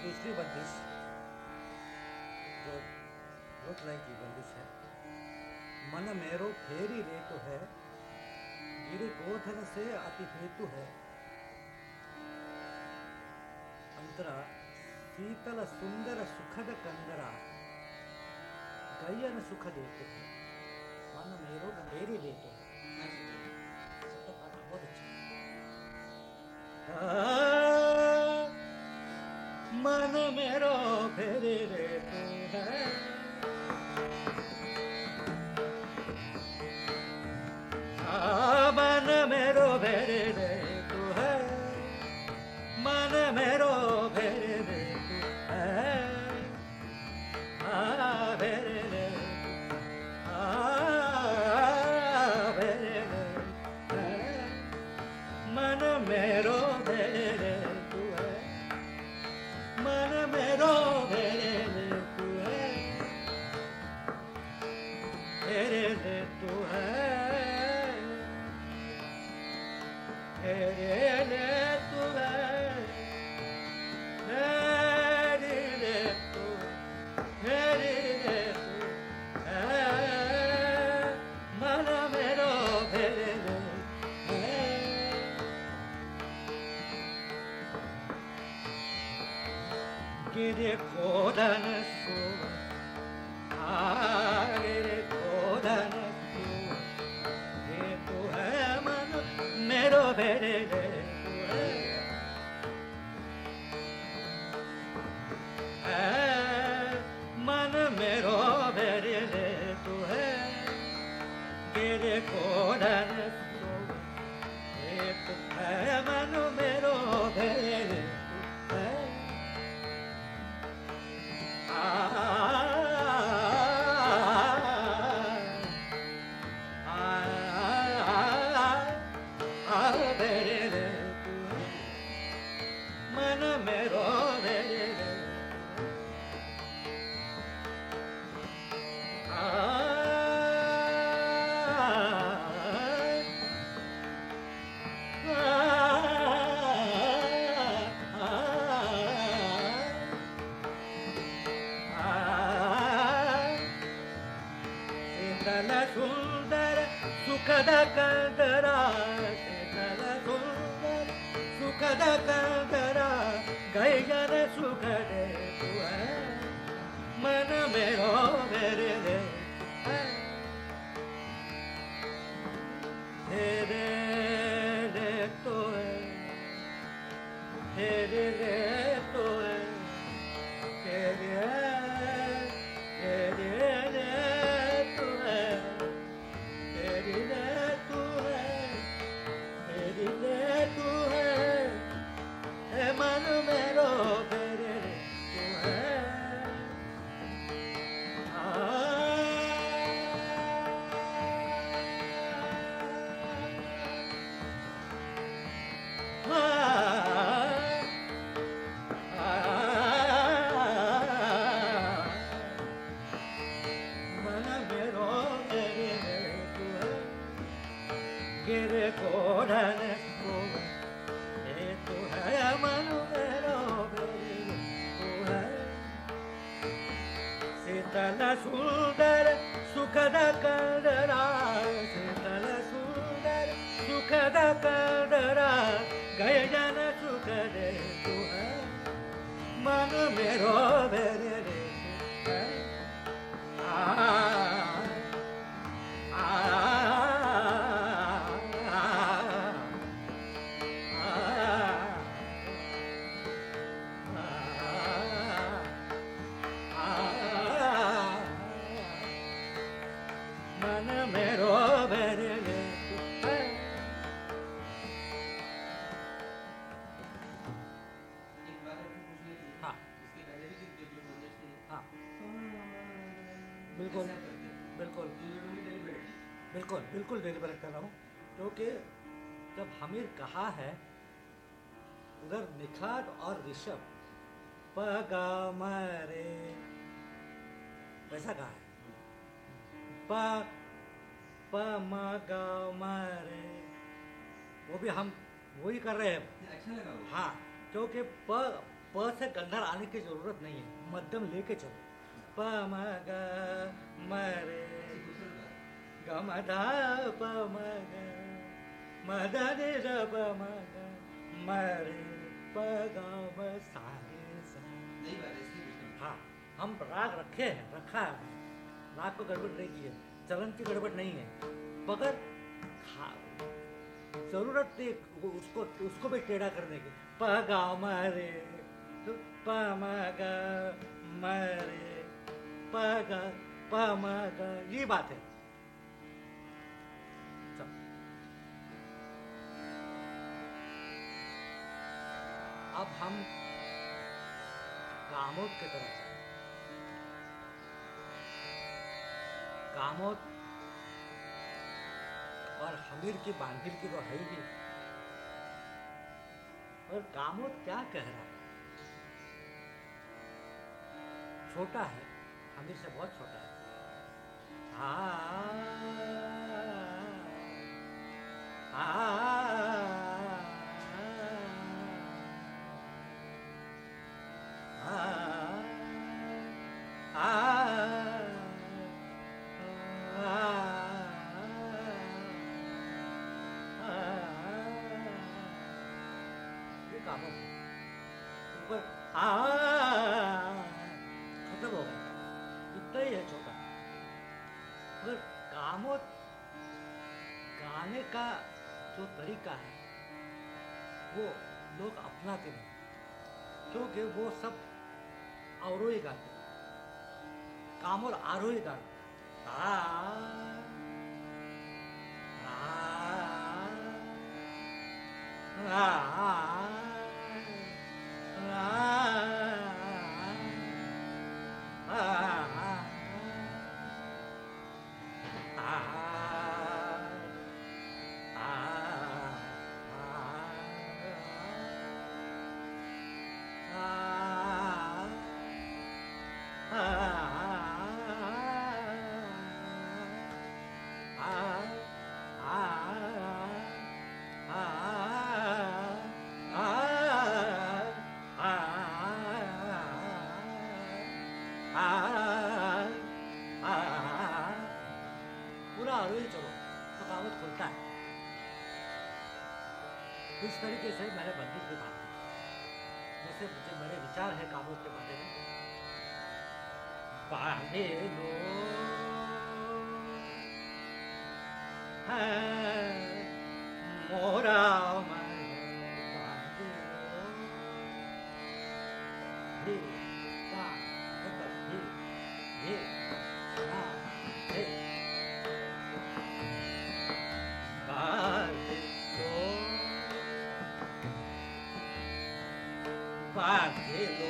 दूसरी बंदिश जो भूत की बंदिश है। मन मेरो फेरी रे तो है, गिर गोधन से अति हेतु है। अंतरा, शीतल सुंदर सुखद कंदरा, गयन सुख देते हैं। मन मेरो फेरी लेते हैं। बहुत अच्छा मन मेरो फेरी लेते हैं सुखद कंदरा कंदरा गैगन सुख दे मन मेरो मेरे रे तेरे रे तो है तेरे रे तो है, तेरे गनो कहा है उधर निखार और ऋषभ पगा मरे। वैसा कहा है। प प म ग म रे। वो भी हम वही कर रहे हैं। अच्छा लगा हाँ क्योंकि प प से गंधर आने की ज़रूरत नहीं है मध्यम लेके चलो। प म ग म रे। ग म ध प म ग। म ध रे र प म ग म रे प ग म सा। रे सा नहीं बारे श्री कृष्ण हाँ हम राग रखे हैं रखा है। राग को गड़बड़ नहीं की है चलन की गड़बड़ नहीं है। मगर ज़रूरत थी उसको उसको भी टेढ़ा करने की। पगा मरे तो प म ग म प ग प म ग ये बात है। हम कामोद की तरफ़ कामोद और हमीर की बांधिल की तो है ही और कामोद क्या कह रहा है छोटा है हमीर से बहुत छोटा है आ, आ, खत्म हो गया इतना ही है छोटा कामो गाने का जो तरीका है वो लोग अपनाते नहीं क्योंकि वो सब अवरोही गाते कामोर आरोही गाते आ, आ, आ, बांधे लो मोरा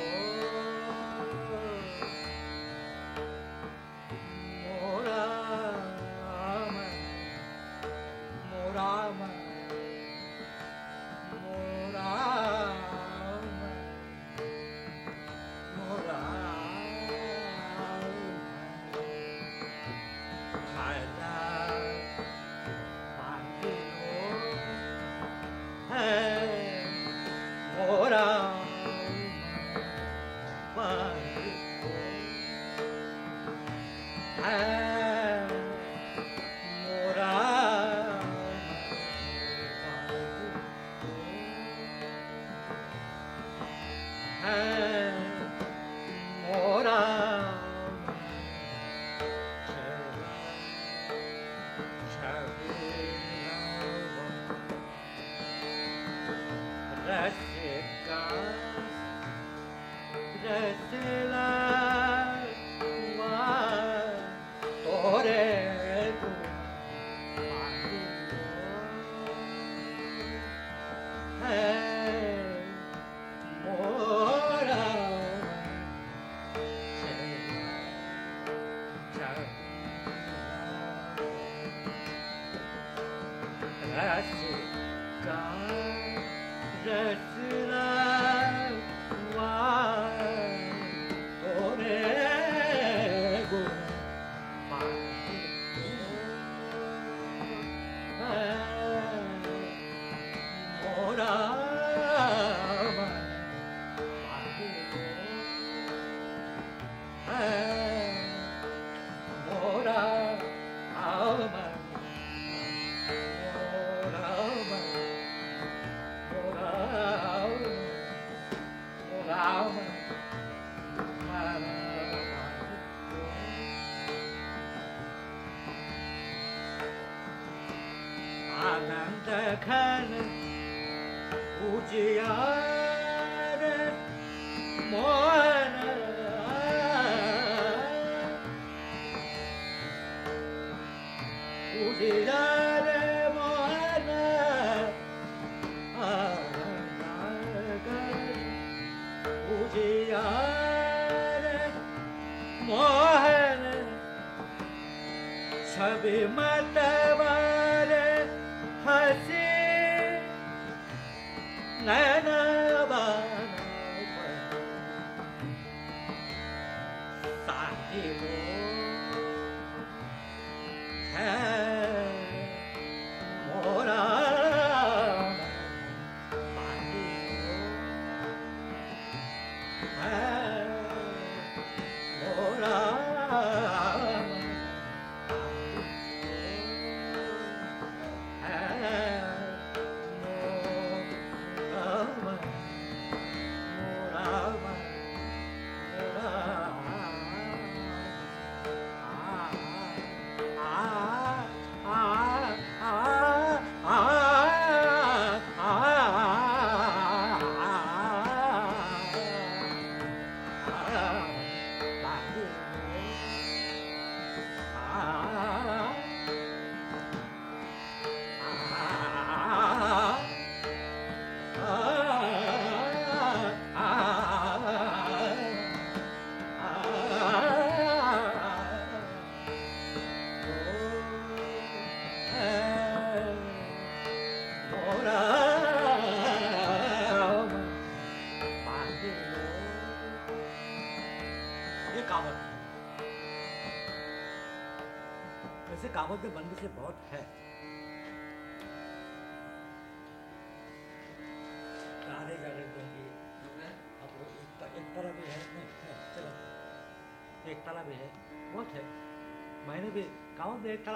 na na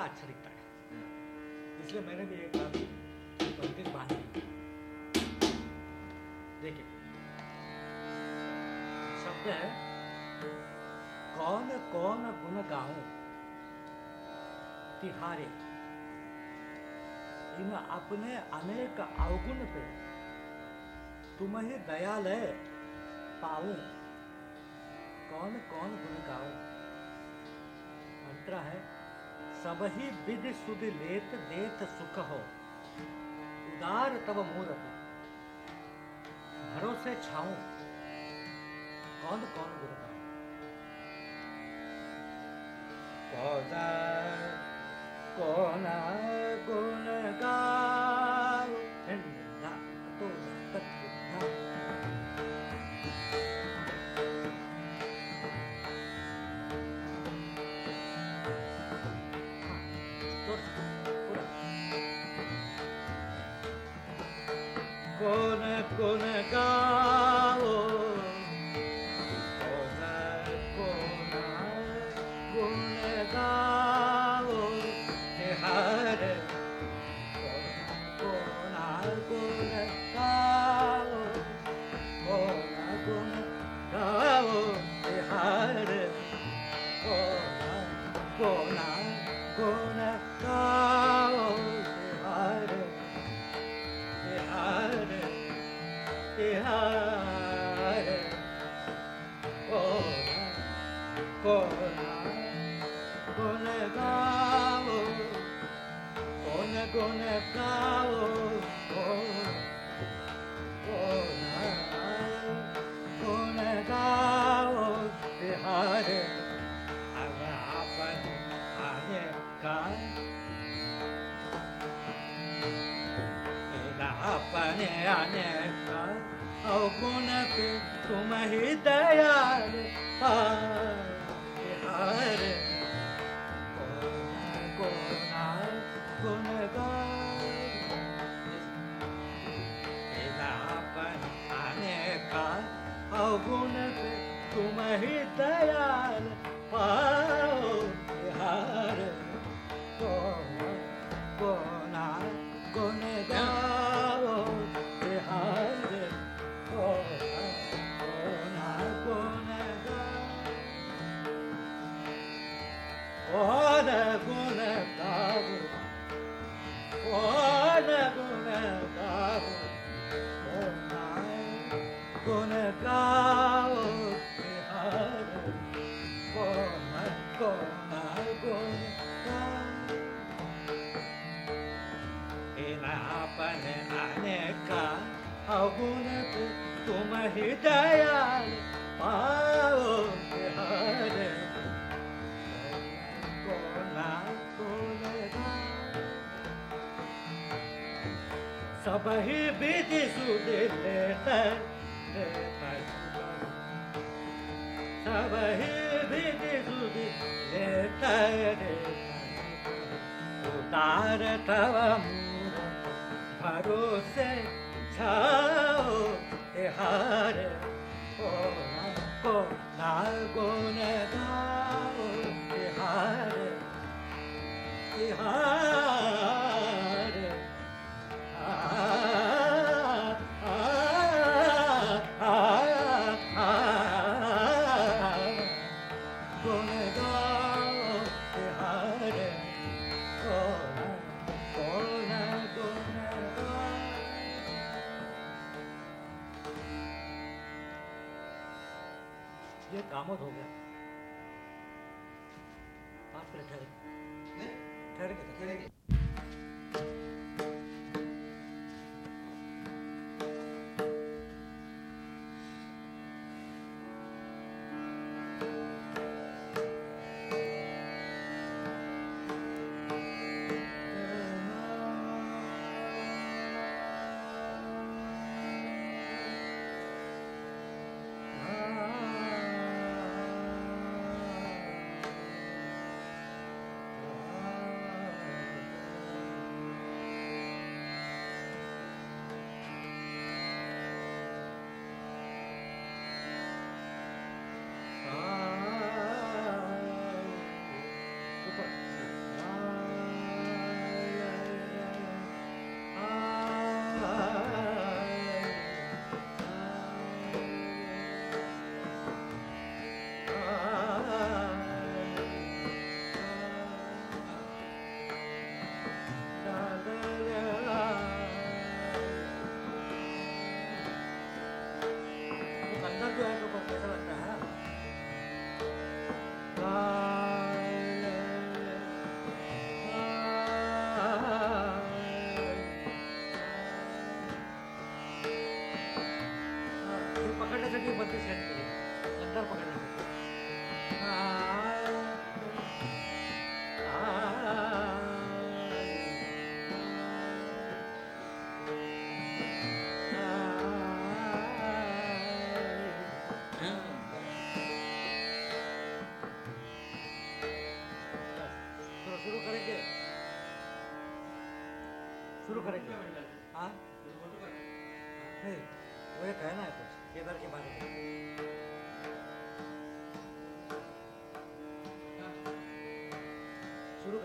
अच्छा दिखता है। इसलिए मैंने भी एक तरह बंदिश बांधी। देखिए, शब्द है, कौन कौन गुण गाऊं तिहारे? इन अपने अनेक अवगुण पे तुम्हें दयालय पाऊँ। कौन कौन गुण गाऊं मंत्र है सब ही विधि सुधि लेत देत सुख हो। उदार तब मूरत। भरोसे छाऊ। कौन कौन गुरुदा कौन गुण गाओ कोन कोन गाओ अपने आने का अवगुण पे तुम ही दयाल हृदयान् पा तुम ही दयाल पाओ सब ही विधि सुधि लेते सब ही विधि सुधि लेते उतार तव भरोसे छाओ तिहार को को ना गुण गाओ तिहार तिहार ये कामत हो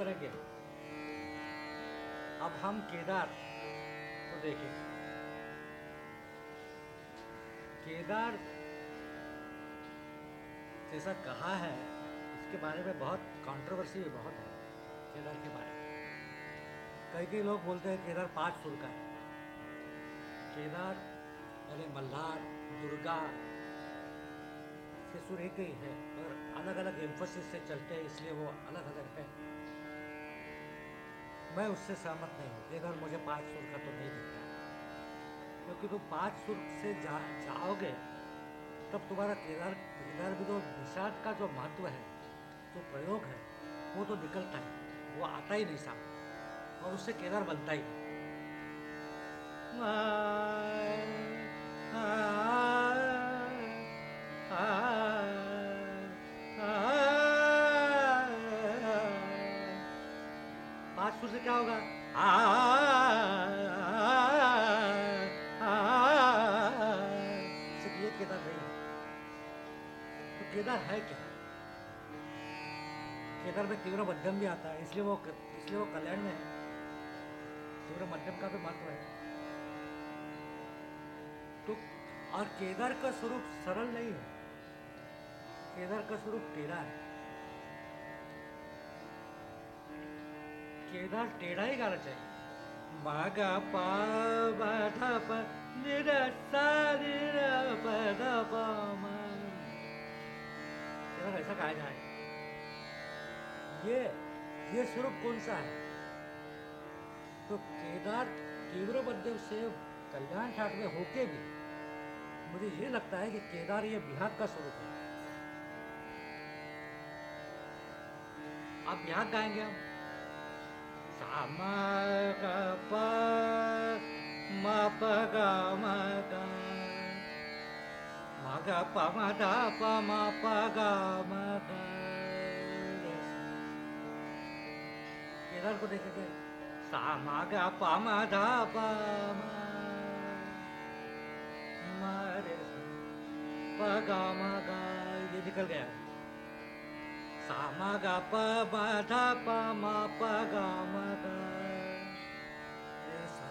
करेंगे। अब हम केदार को देखें केदार जैसा कहा है इसके बारे में बहुत कंट्रोवर्सी भी बहुत है, केदार के बारे में। कई कई लोग बोलते हैं केदार पाँच सुर का है। केदार, यानी मल्हार, दुर्गा से सुर एक ही है, और अलग अलग एम्फोसिस से चलते हैं, इसलिए वो अलग अलग है। मैं उससे सहमत नहीं हूँ। केदार मुझे पाँच सुर का तो नहीं दिखता। क्योंकि तुम पाँच सुर से जा, जाओगे, तब तुम्हारा केदार केदार भी तो निषाद का जो महत्व है, जो प्रयोग है, वो तो निकलता है वो आता ही नहीं सामने। और उससे केदार बनता ही नहीं। पाँच सुर होगा। ये केदार नहीं है। तो केदार है क्या? केदार में तीव्र मध्यम भी आता है, इसलिए वो इसलिए वो कल्याण में है। तीव्र मध्यम का भी महत्व है। तो और केदार का स्वरूप सरल नहीं है। केदार का स्वरूप टेढ़ा है। केदार टेढ़ा ही गाना चाहिए। मागा पा बा धा पा नि रा सा नि रा पा धा पा मा केदार ऐसा गाया जाए ये ये स्वरूप कौन सा है? तो केदार तीव्र मध्यम से कल्याण ठाट में होके भी मुझे ये लगता है कि केदार ये बिहार का स्वरूप है। आप बिहार गाएँगे हम सामा म प गा म को देखेंगे सा मा गा प म धा प म म रे सा प गा म गा ये निकल गया सा प म प गा सा।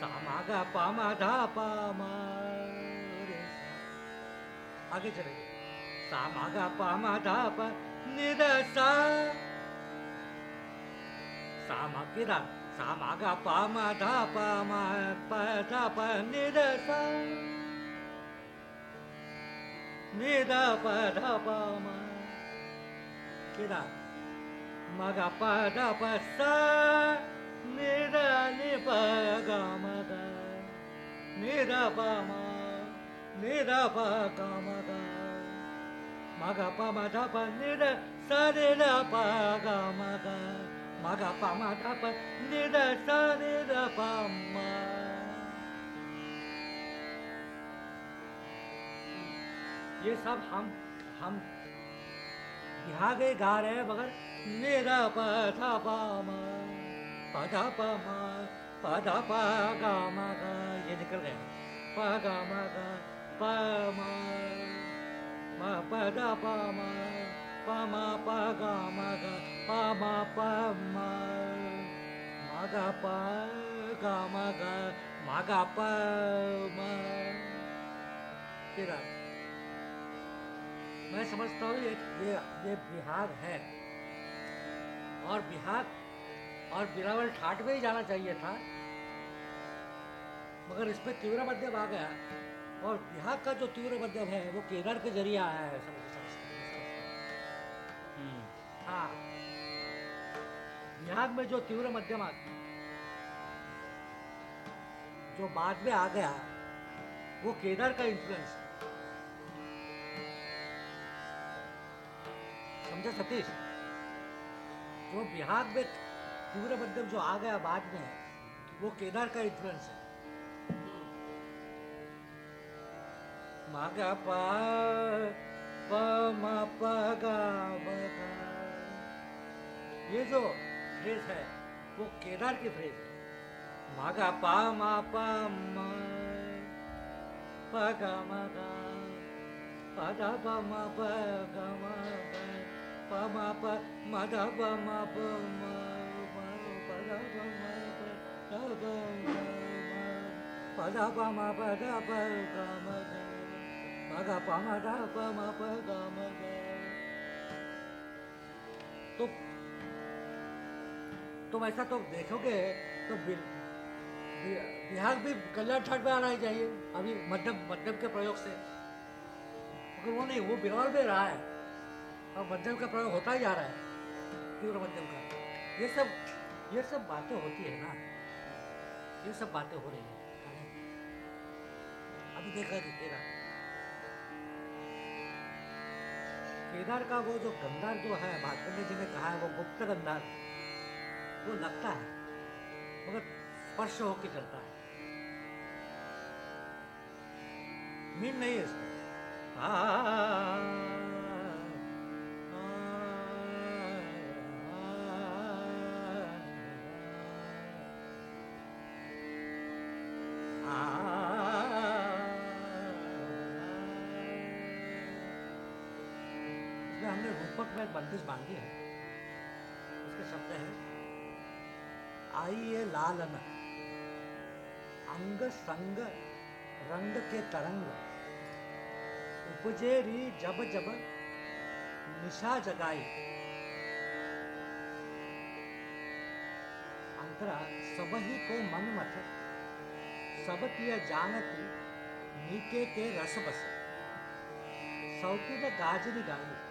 सा मा प म सा। आगे चलेंगे। सा मा गा प म धा प नि रे सा। सा मा केदार सा मा गा प म धा प म प प नि सा प म केदार म गा प धा प सा नि गा म गा नि रे प म नि प गा म गा म गा प म धा रे प गा म गा म गा प म धा प नि रे ये सब हम हम बिहार के गा रहे हैं मगर मेरा प धा प म प धा प म गा ये निकल गया। प गा म गा प म म प धा प म प गा म गा प म प म गा प गा तेरा मैं समझता हूँ ये ये ये बिहार है। और बिहार और बिलावल ठाट में ही जाना चाहिए था। मगर इसमें तीव्र मध्यम आ गया। और बिहार का जो तीव्र मध्यम है वो केदार के ज़रिए आया है। समझ समझता समझता हूँ। हाँ। बिहार में जो तीव्र मध्यम आ जो बाद में आ गया वो केदार का इन्फ्लुएंस है। समझे सतीश? जो बिहार में तीव्र मध्यम जो आ गया बाद में, वो केदार का इन्फ्लुएंस है। मागा पा, प, म, प, गा ये जो फ्रेज है, वो केदार की फ्रेज है। मागा पा, मा, पा, म, प, गा, म, गा। प धा प, म, प, गा, म, गा। तो तुम ऐसा तो देखोगे तो बिहार भी कल्याण ठाट में आना ही चाहिए। अभी मध्यम मध्यम के प्रयोग से। मगर वो नहीं, वो बिरौल में रहा है। और मध्यम का प्रयोग होता ही जा रहा है। तीव्र मध्यम का? ये सब ये सब बातें होती है ना। ये सब बातें हो रही है। अभी देखा कि केदार। केदार का वो जो गंधार जो है भास्कर जी ने कहा है वो गुप्त गंधार। वो लगता है मगर स्पर्श होके चलता है। मीन नहीं है इसमें। आ, रूपक में बंदिश बांधी है। उसके शब्द है, आइए लालन, अंग संग, रंग के तरंग उपजे री जब जब, निशा जगाई। अंतरा सबही को मन मत सबतिय जानती नीके के रस बस। सौती ने गाजनी गाई।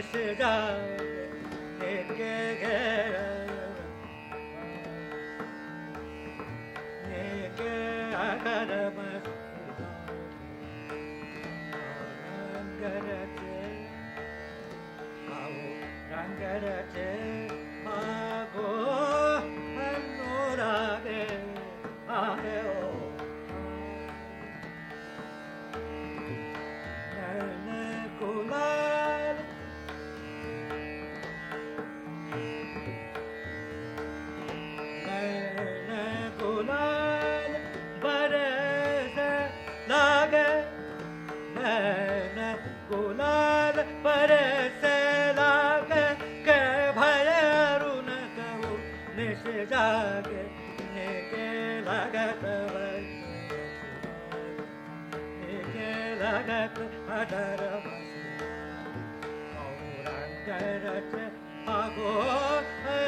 निसजा के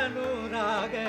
अनुरागे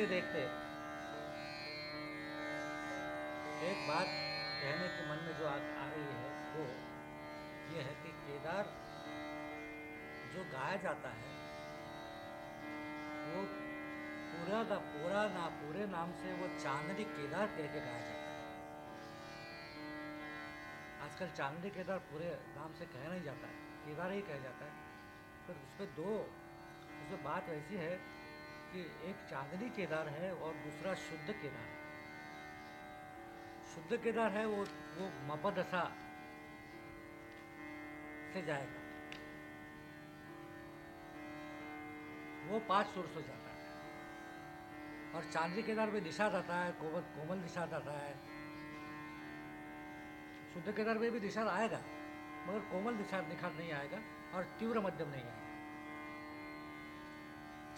देखते देखते। एक बात कहने के मन में जो आ, आ रही है वो ये है कि केदार जो गाया जाता है वो पूरा का पूरा ना पूरे नाम से वो चांदनी केदार कह के गाया जाता है। आजकल चांदनी केदार पूरे नाम से कहा नहीं जाता है केदार ही कहा जाता है। पर उसमें दो उसमें बात ऐसी है कि एक चांदनी केदार है और दूसरा शुद्ध केदार है। शुद्ध केदार है, वो वो मपदशा से जाएगा। वो पाँच सुर से जाता है। और चांदनी केदार में दिशा जाता है, कोमल कोमल दिशा जाता है। शुद्ध केदार में भी दिशा आएगा, मगर कोमल दिशा निखार नहीं आएगा और तीव्र मध्यम नहीं आएगा।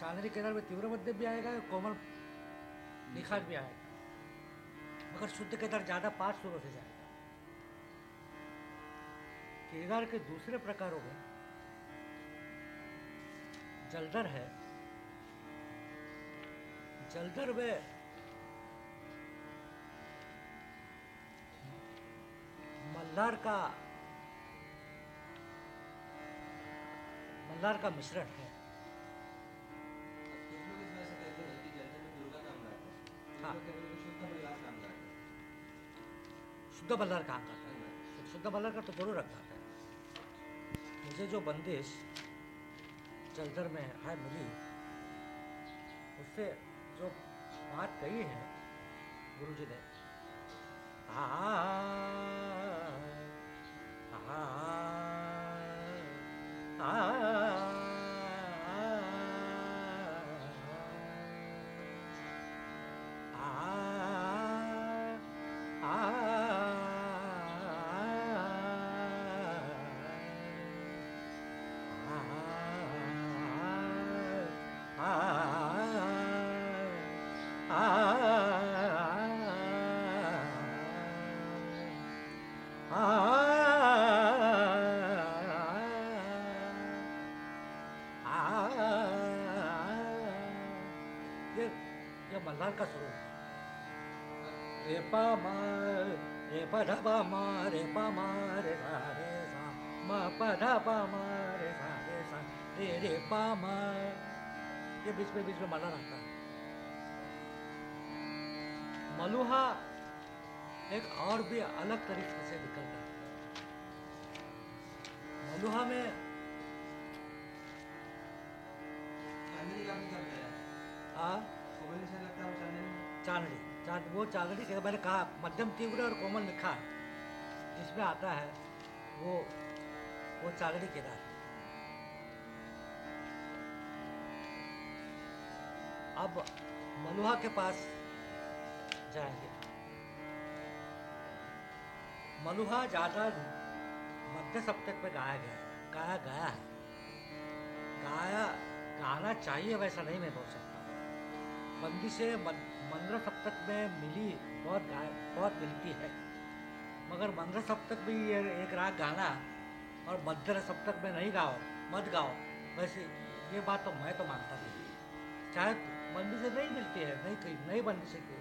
चांदनी केदार में तीव्र मध्य भी आएगा कोमल निखार भी आएगा। मगर शुद्ध केदार ज़्यादा पाँच सुरों से जाएगा। केदार के दूसरे प्रकारों में जलधर है। जलधर में मल्हार का मल्हार का मिश्रण है। हाँ। शुद्ध मल्हार का आता है शुद्ध मल्हार का तो ज़रूर रखा है मुझे जो बंदिश जलधर में है मिली उससे जो बात कही है गुरु जी ने आ, आ, आ, मल्हार का स्वरूप। रे पा मा रे प ध पा मा रे पा मा रे सा रे सा म प ध पा मा रे सा रे सा रे रे पा मा। ये बीच में बीच में मल्हार आता है। मलुहा एक और भी अलग तरीके से निकलता है। मलुहा में आ चांदनी? चाँद, वो चांदनी के मैंने कहा, मध्यम तीव्र और कोमल निखार जिसमें आता है, वो वो चांदनी केदार अब मलुहा के पास जाएँगे। मलुहा ज़्यादा मध्य सप्तक में गाया गया है। गाया गया है। गाया, गाना चाहिए वैसा नहीं मैं बोल सकता। बंदी से मंद्र सप्तक में मिली बहुत बहुत मिलती है। मगर मंद्र सप्तक भी ये एक राग गाना और मध्य सप्तक में नहीं गाओ मत गाओ। वैसे ये बात तो मैं तो मानता नहीं। चाहे बंदी से नहीं मिलती है नहीं कही नहीं बंदी से की,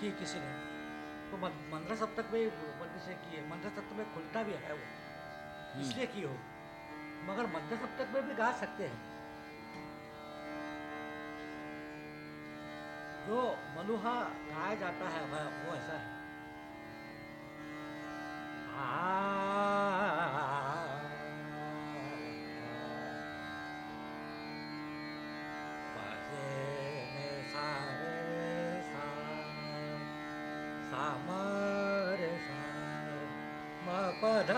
की किसी ने। तो मंद्र सप्तक में बंदी से की है मंद्र सप्तक में खुलता भी है वो इसलिए की हो। मगर मध्य सप्तक में भी गा सकते हैं। जो मलुहा गाया जाता है वह वो ऐसा है। पध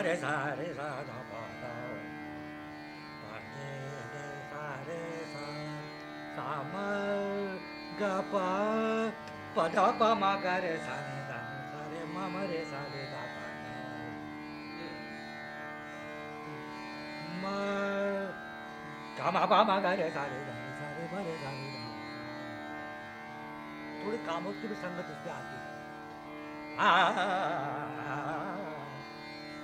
re sa re sa ga pa da pa ni ni sa re sa sa ma ga pa pa da pa ma ga re sa ni da sa re ma ma re sa re da pa da ma ga ma pa ma ga re sa re da sa re ma re sa re da थोड़ी कामों की भी संगत उसमें आती है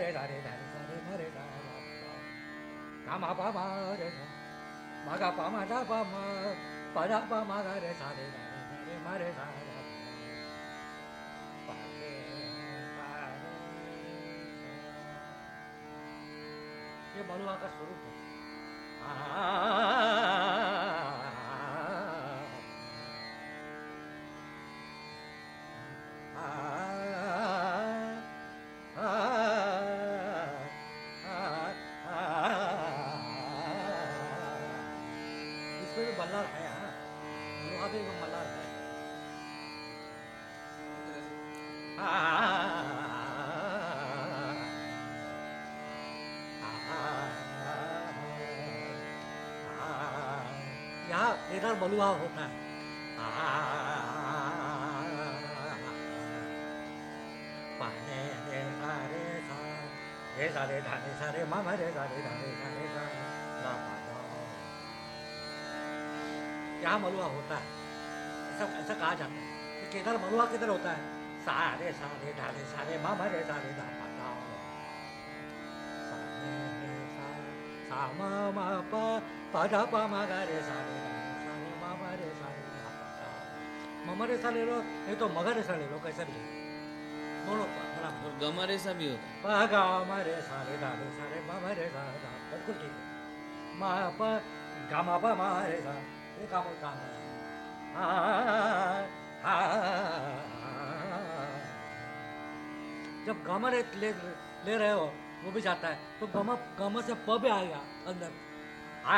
रे म रे सा दा प द ग म प म रे सा म ग प म द प म। प द प म ग रे सा रे दा रे सा रे म रे सा दा प द प रे सा रे। सा। ये मलुआ का स्वरूप है। मल्लार है हाँ मलुआ में भी मल्लार है यहाँ इधर बलुआ होता है पाने रे सा रे सा रे सा रे धा रे रे मा मा रे सा यहाँ मलुआ होता है? ऐसा ऐसा कहा जाता है। कि किधर मलुआ किधर होता है? सा रे सा रे धा रे सा रे मा मा सा रे धा पा दा सा रे रे सा सा मा मा पा पा धा पा मा गा रे सा रे सा रे मा मा रे सा रे धा पा दा ममा रे ले लो नहीं तो मगर रे सा ले लो कैसा भी ले लो। दोनों बराबर और भी होता है। प गा म रे सा रे धा रे सा रे मा मा रे सा धा बिल्कुल ठीक है। मा प गा मा प मा रे सा। है जब गम ले, ले ले रहे हो वो भी जाता है तो गम गम से प भी आएगा अंदर। आ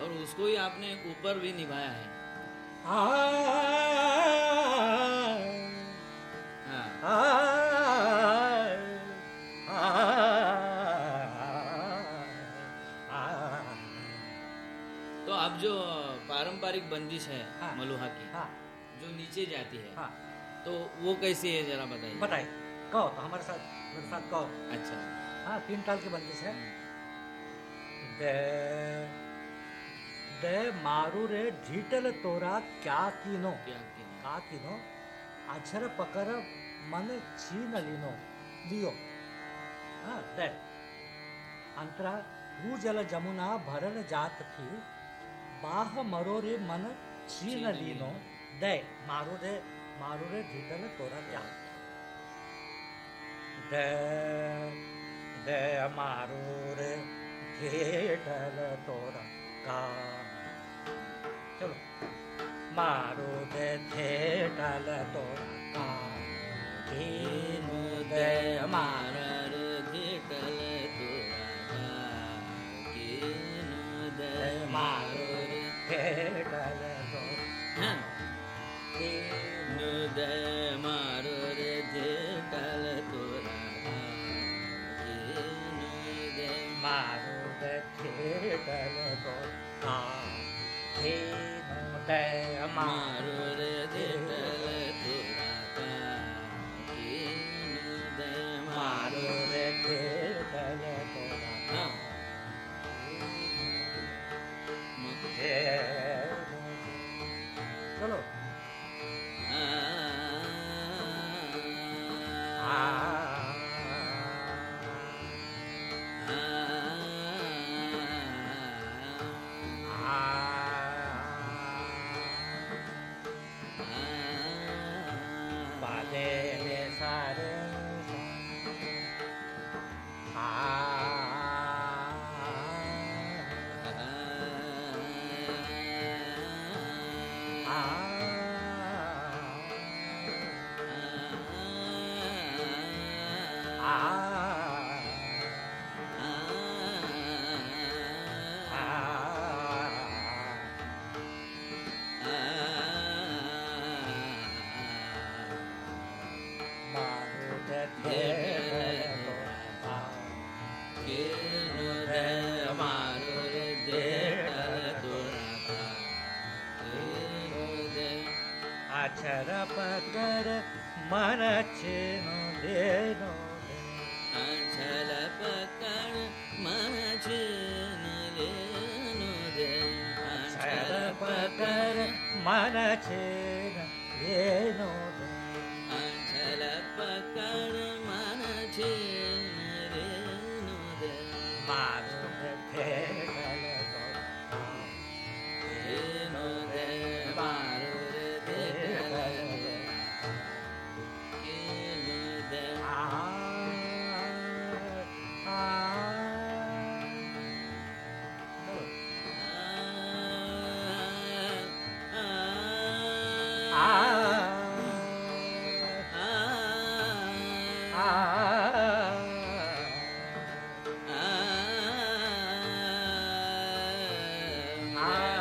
और उसको ही आपने ऊपर भी निभाया है। आ पारंपरिक बंदिश है हाँ। मलुहा की हाँ। जो नीचे जाती है। हाँ। तो वो कैसी है जरा बताइए। बताइए। कहो तो हमारे साथ मेरे साथ कहो। अच्छा। हाँ तीन ताल की बंदिश है। दे दे मारू रे ढीटल तोरा क्या कीनो? क्या क्या का कीनो? अक्षर पकर मन छीन लीनो। लियो। हाँ दे। अंतरा भूजल जमुना भरन जात थी। बाह मरो रे मन छीन छीन लीनो लीनो। दे मारू रे मारू रे ढीटल तोरा क्या दे दे मारू रे ढीटल तोरा का चलो मारू दे ढीटल तोरा का दीनु दीनु Yeah.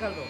Ricardo.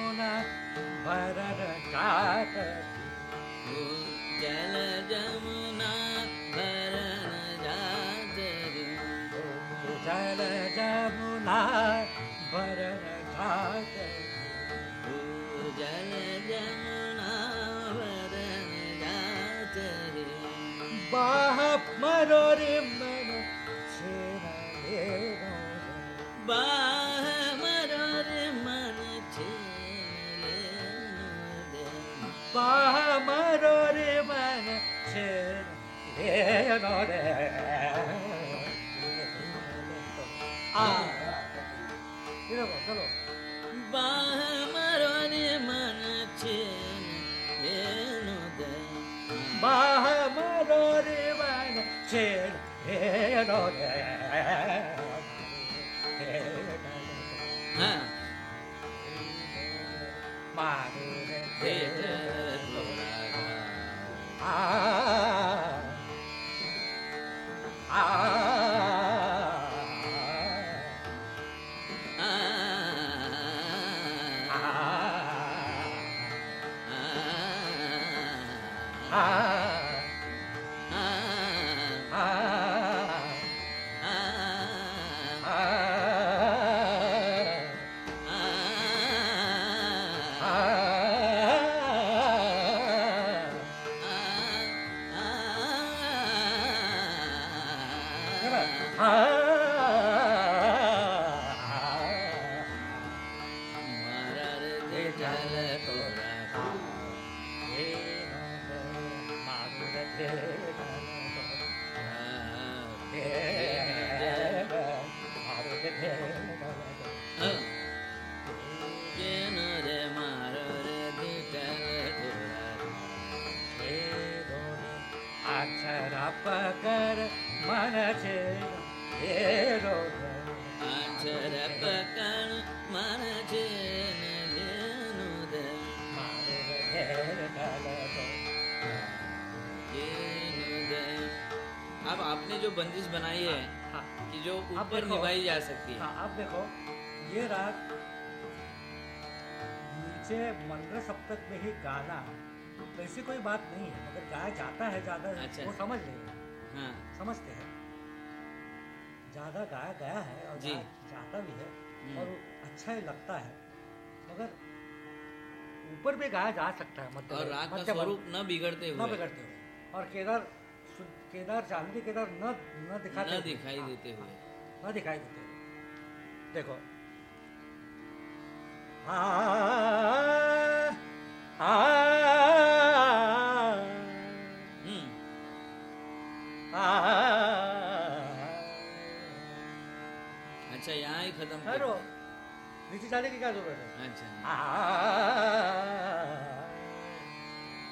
노래. 아. 이래 봐 들어 바하마라니 만치 에노데 바하마라니 만치 에노데 마르네 에노데 아. आप देखो। निभाई जा सकती है। हाँ अब देखो ये राग नीचे मंद्र सप्तक में ही गाना तो ऐसी कोई बात नहीं है अगर गाया जाता है ज़्यादा अच्छा। वो समझ लेंगे। हाँ। समझते हैं। ज़्यादा गाया गया है और जी। जाता भी है हम्म। और अच्छा ही लगता है मगर ऊपर भी गाया जा सकता है मध्य और राग का स्वरूप न बिगड़ते न हुए। बिगड़ते हुए। और केदार केदार चांदी केदार न न दिखाते न दिखाई हाँ, देते हुए। न दिखाई देते हुए देखो आ, आ, हम्म आ, अच्छा यहाँ ही खत्म हेलो करते नीचे जाने की क्या ज़रूरत है हैं। अच्छा आ,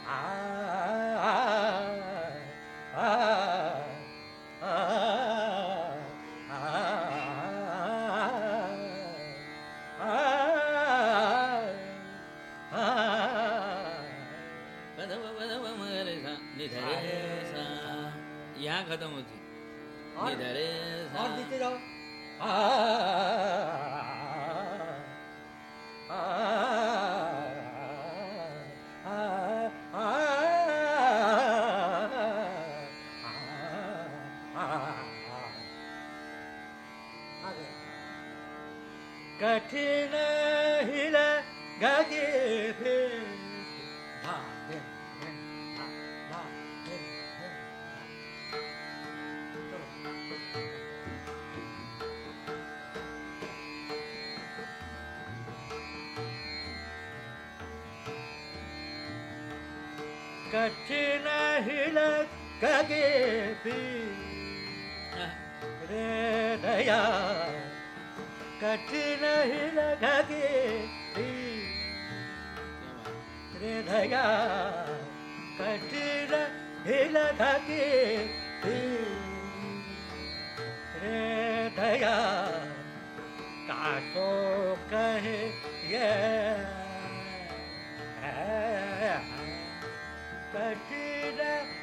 आ, आ, निधरे सा यहाँ खत्म होती निधरे सा और आ, जाओ आ, आ, आ, हाँ, हृदया कठिन बात हृदया कठिन हिल गगे हृदया काटो कहे ये कठिन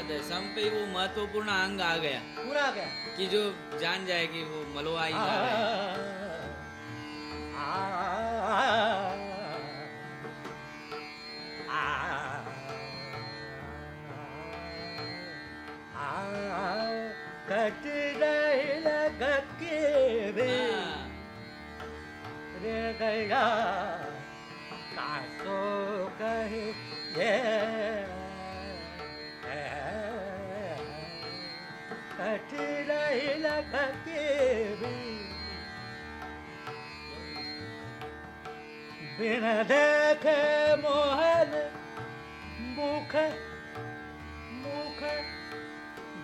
बात है सम पे वो महत्वपूर्ण अंग आ गया। पूरा आ गया? कि जो जान जाए कि वो मलवा ही। गा रहा है रे हाँ, गया कासो कहे कट रही लगे रे बिन देखे मोहन मुख मुख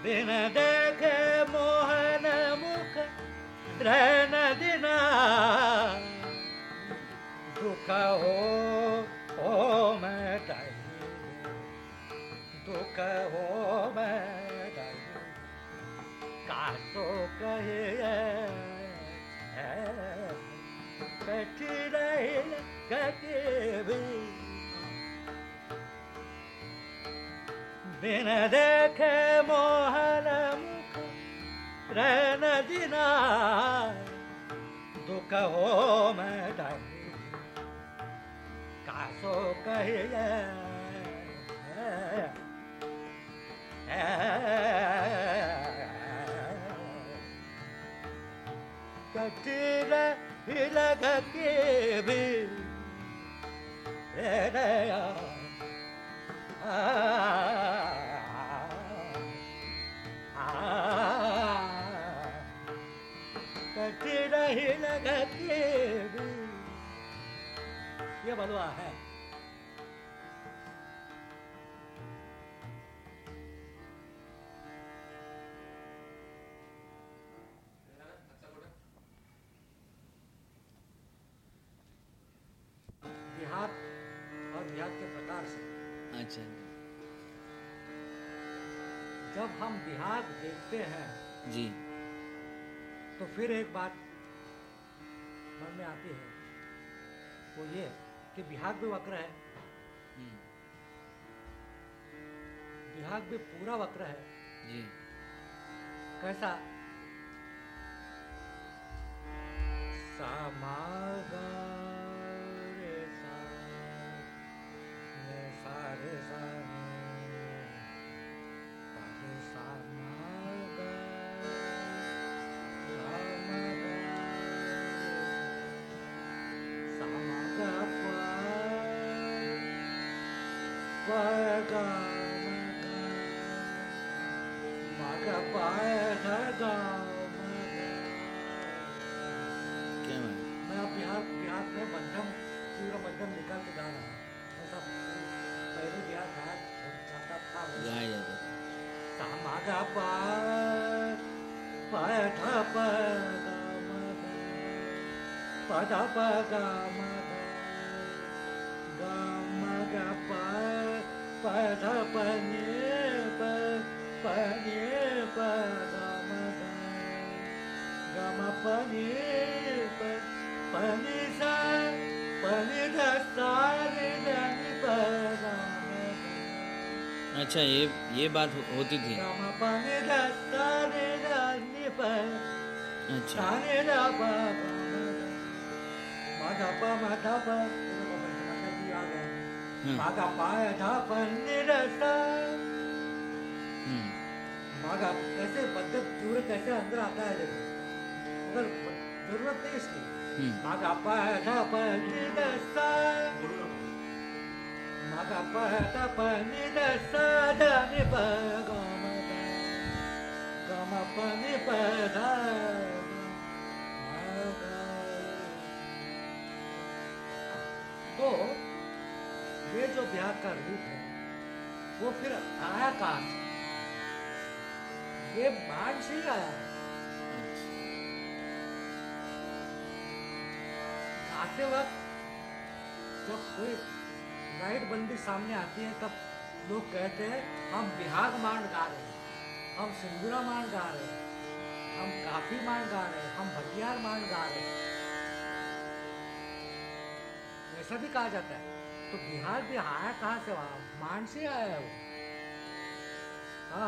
बिन देखे मोहन मुख रहन दिना दुख हो, ओ मैं दुख हो, मैं कासो कहे बिन देखे मोहन मुख रहन दिना दुख हो मैं कासो कहिए कटिल हिलग के भी। हृदया कटिल हिलग के भी। ये बलवा है। फिर एक बात मन में आती है वो ये कि बिहार भी वक्र है। बिहार भी पूरा वक्र है। जी। कैसा? सा मा गा रे सा रे सा रे सा सा गा पा पा धा पा गा मा गा अच्छा ये ये बात हो, होती थी। अच्छा। कैसे अंदर आता है ज़रूरत नहीं इसकी तो ये जो ब्याह का रूप है, वो फिर आया कहाँ ये बाढ़ से ही। आया आते वक्त जब कोई लाइट बंदी सामने आती है तब लोग कहते हैं हम बिहार मान गा रहे हैं हम सिंदूरा मान गा रहे हैं हम काफ़ी मान गा रहे हैं हम भटियार मान गा रहे हैं ऐसा भी कहा जाता है तो बिहार भी आया कहाँ से वहाँ मांड से आया है वो आ,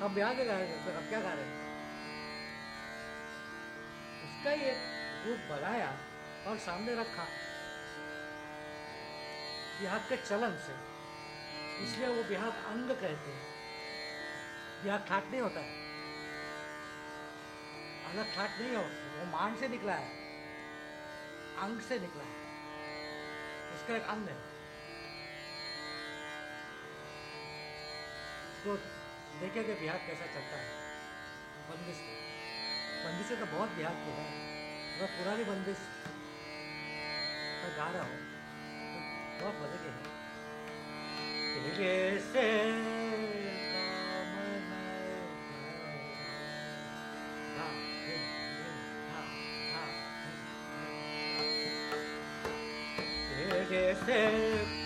हम बिहार के गा रहे हैं तो अब क्या गा रहे हैं उसका ये रूप बनाया और सामने रखा बिहार के चलन से। इसलिए वो बिहार अंग कहते हैं। बिहार ठाट नहीं होता। है अलग ठाट नहीं हो, वो मान से निकला है। अंग से निकला है। उसका एक अंग है। तो देखेंगे बिहार कैसा चलता है। बंदिश बंदिश तो बहुत बिहार की है। अगर पुरानी बंदिश मैं गा रहा हूँ तो बहुत मज़े के हैं। तेरे से कामना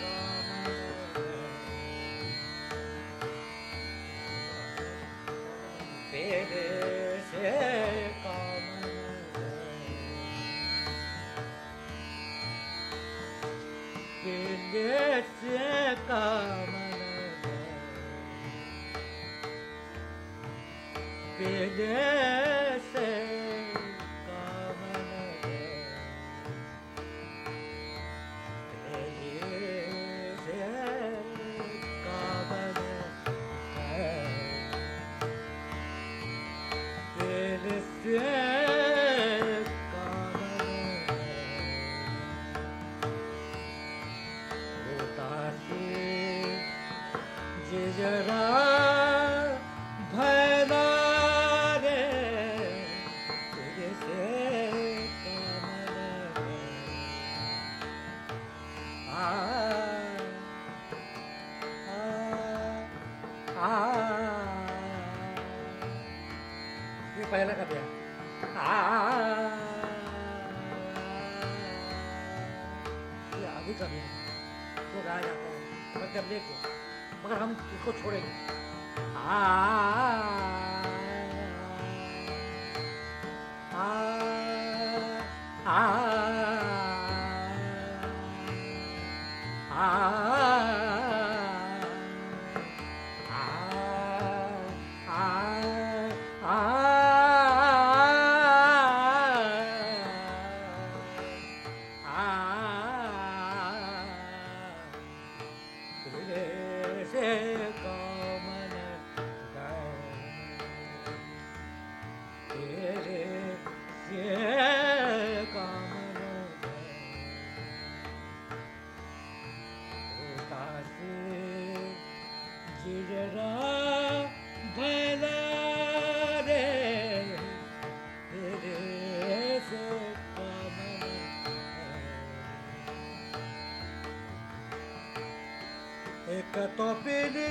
up in it.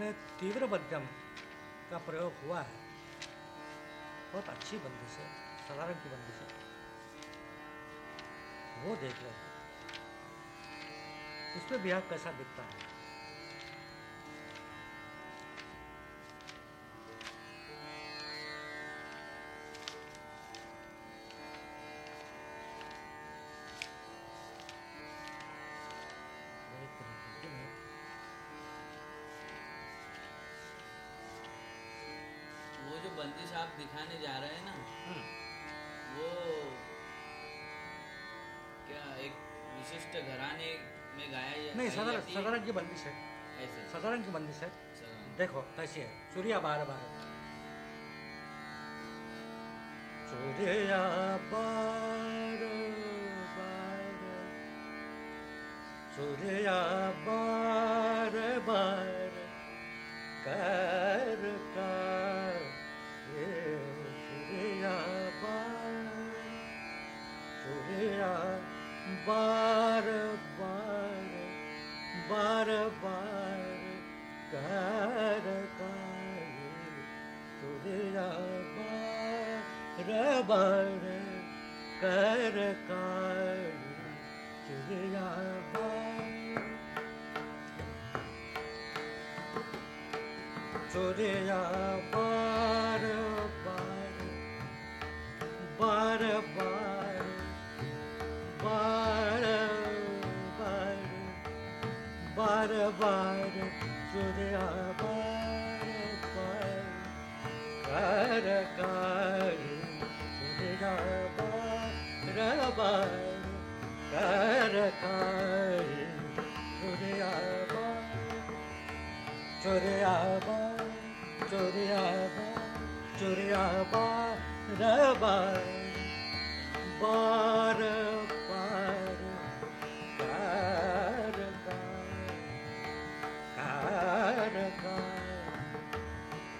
में तीव्र मध्यम का प्रयोग हुआ है। बहुत अच्छी बंदिश है साधारण की बंदिश है वो देख रहे हैं इसमें बिहार कैसा दिखता है? जो बंदिश आप दिखाने जा रहे हैं ना हम्म, वो क्या एक विशिष्ट घराने में गाया या नहीं साधारण साधारण की बंदिश है। ऐसे। साधारण की बंदिश है। देखो कैसी है। सूर्या बार बार। सूर्या बार बार। सूर्या बार बार। सूर्या बार बार बार बार कर काये बार बार कर काये बार बार बार बार बार बार Karabara, Sudabara, Karakari, Sudabara,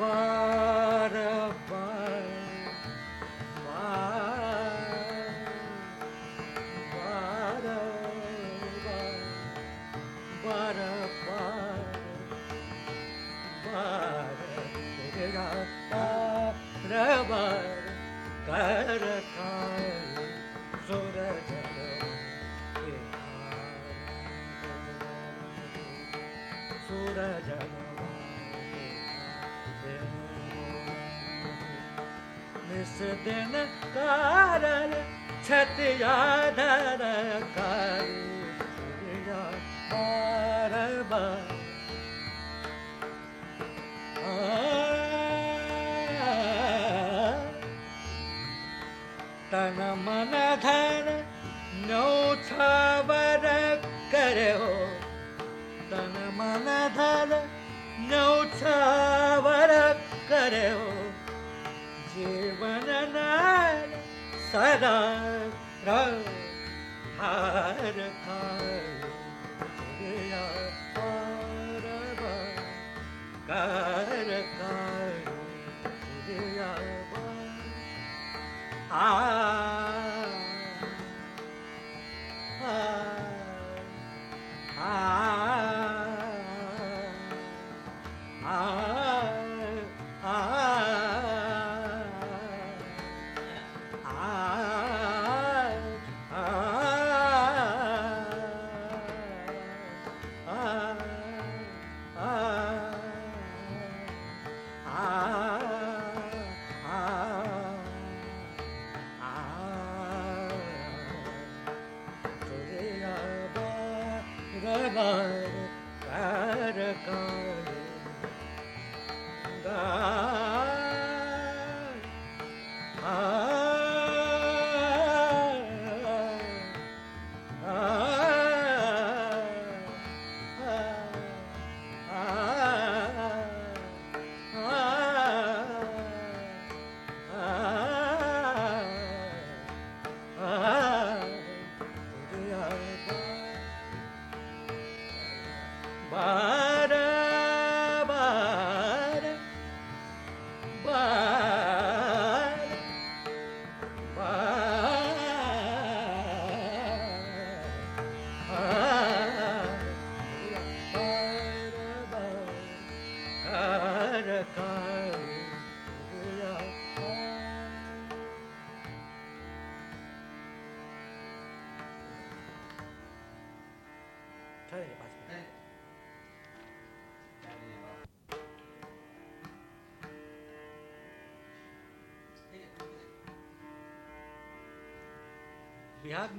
Bye. ਸੁਰ ਚਲੋ ਸੁਰ ਚਲੋ ਇਸ ਦਿਨ ਕਾਰਨ ਛਤ ਯਾਦ ਰਖਾਰੂ ਜਿਹੜਾ ਮਾਰਬਾ नौछर नौछरीवन कर कर ah. Ah. Ah.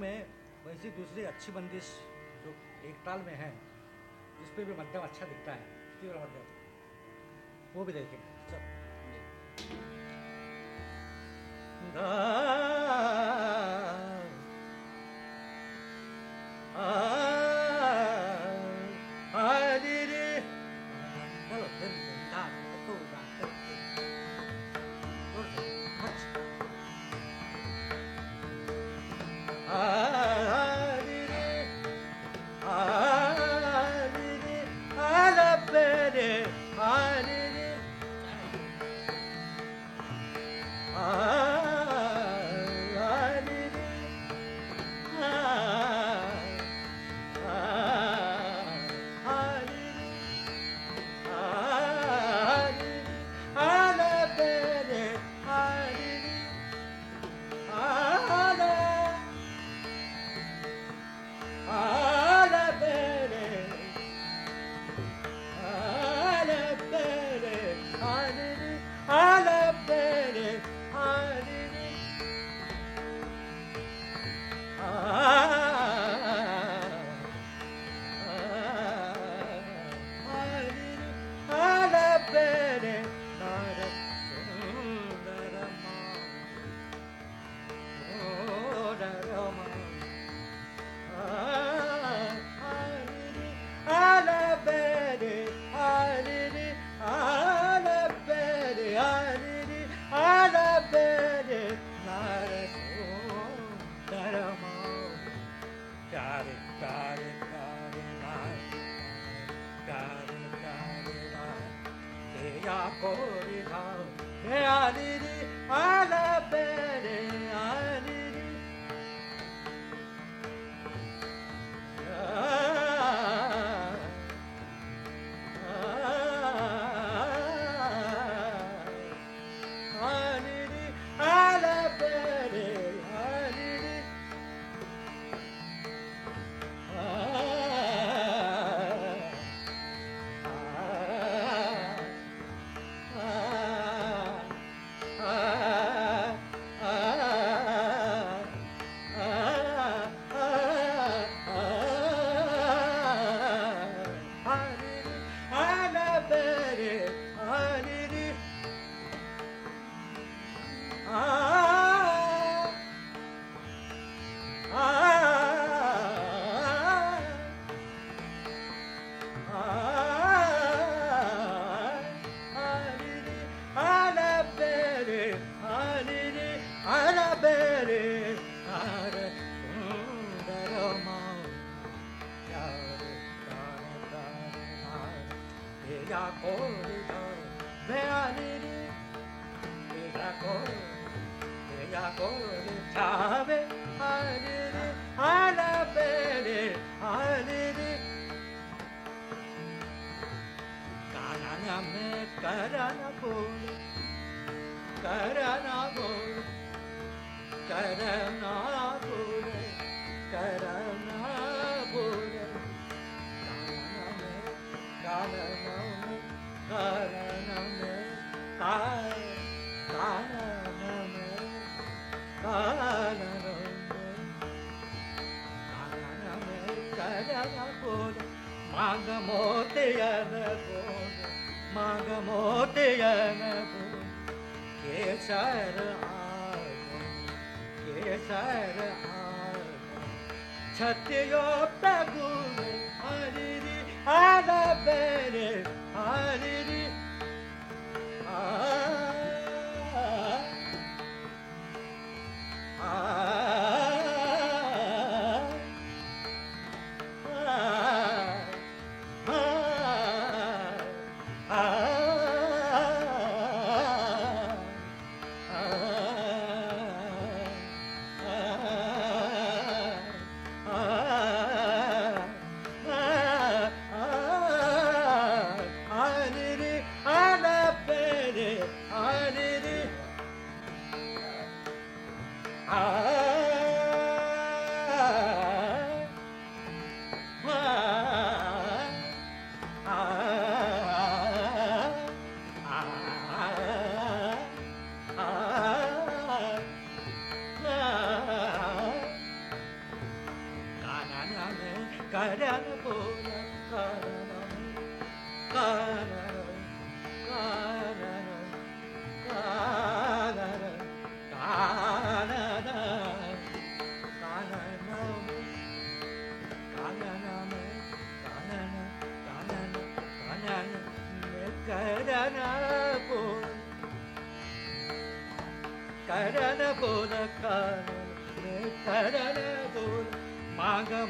में वैसी दूसरी अच्छी बंदिश जो एक ताल में है उस पर भी मध्यम अच्छा दिखता है तीव्र मध्यम वो भी देखेंगे। चलो।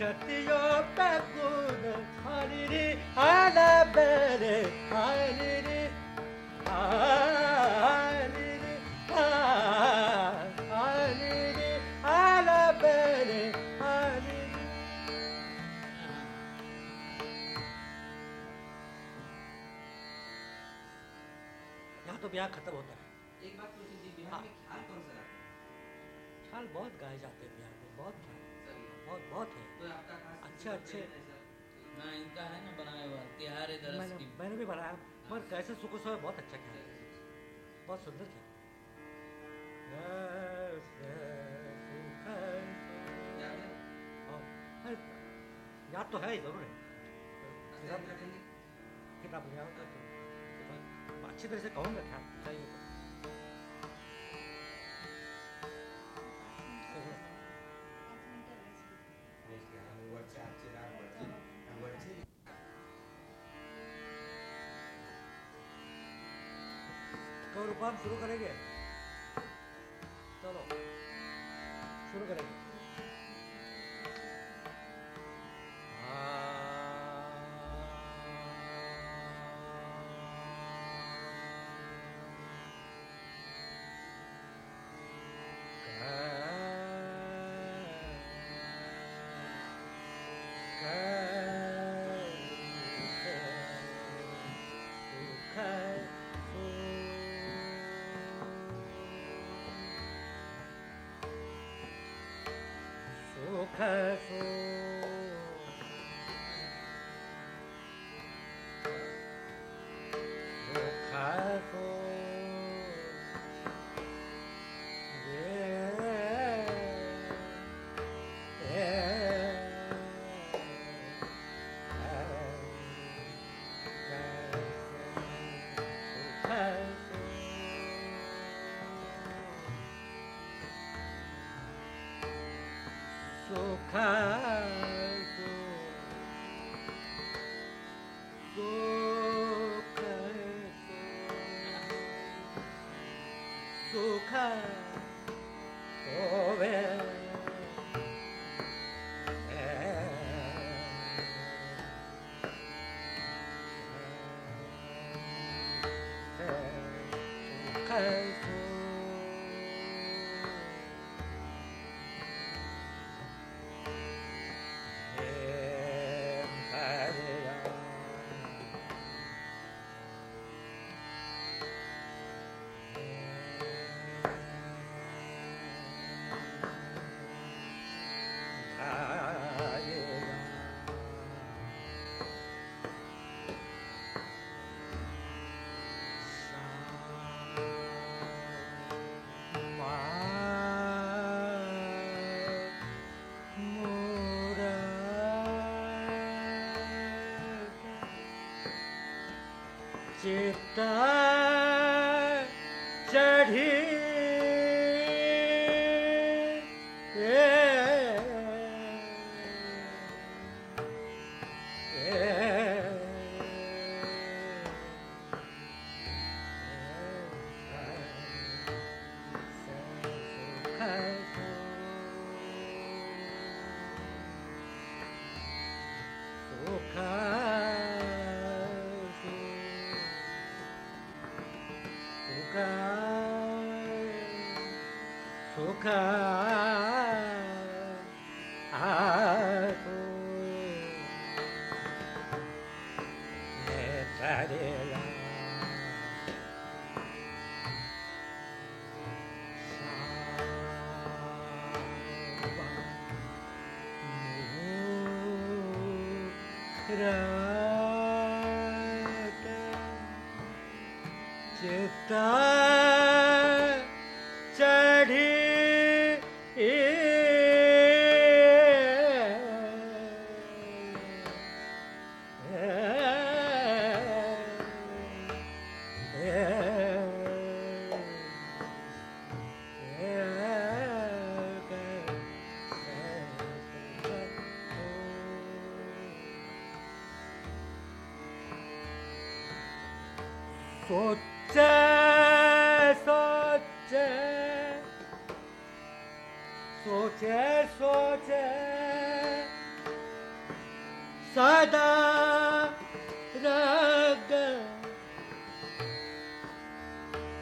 छतियो पे कूद हरिरी आना बेरे हरिरी हरिरी हरिरी आना बेरे हरिरी यहाँ तो ब्याह खत्म होता है एक बात पूछी थी बिहार में ख्याल कौन सा गाते हैं ख्याल बहुत गाए जाते हैं अच्छे- अच्छे- है हाँ इनका है ना बनाया हुआ तिहारे दरस मैंने की मैंने भी बनाया मगर कैसे सुख सो बहुत अच्छा ख्याल बहुत सुंदर ख्याल याद है? हाँ, है, तो है ज़रूर है। अच्छा, किताब किताब याद है तो- तो अच्छी तरह से कहूँगा ख्याल चाहिए तो शुरू करेंगे? चलो शुरू करेंगे। सुख होवे It's a. Later. ਸੋਚੇ ਸੋਚੇ। ਸੋਚੇ ਸੋਚੇ। ਸਦਾ ਰਗ।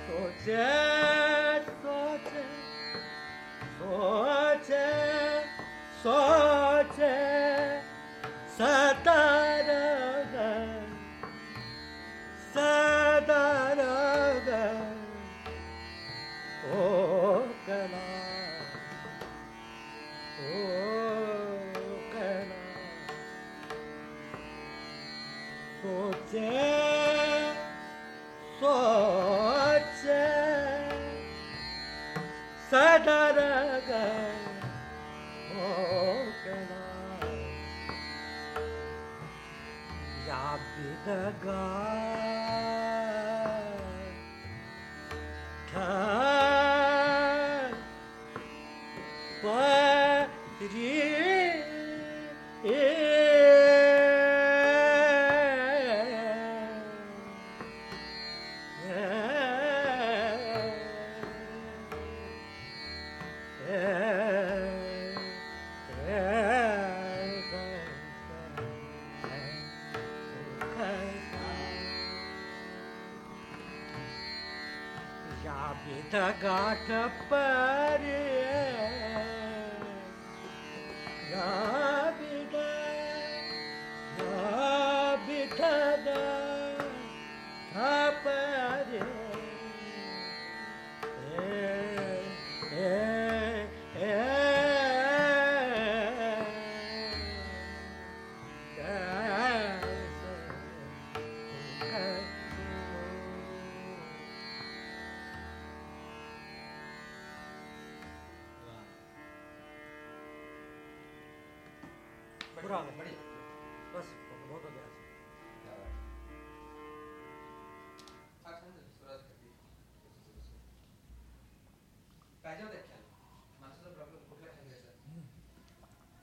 ਸੋਚੇ got up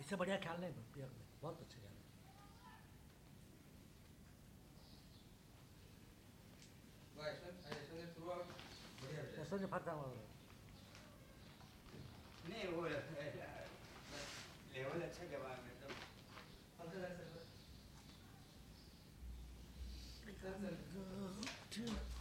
इससे बढ़िया ख्याल नहीं प्रियर में। बहुत अच्छे ख्याल ऐसा जो फटता हुआ नहीं वो लेवल अच्छा गवा में तो। Sir sir